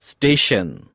station.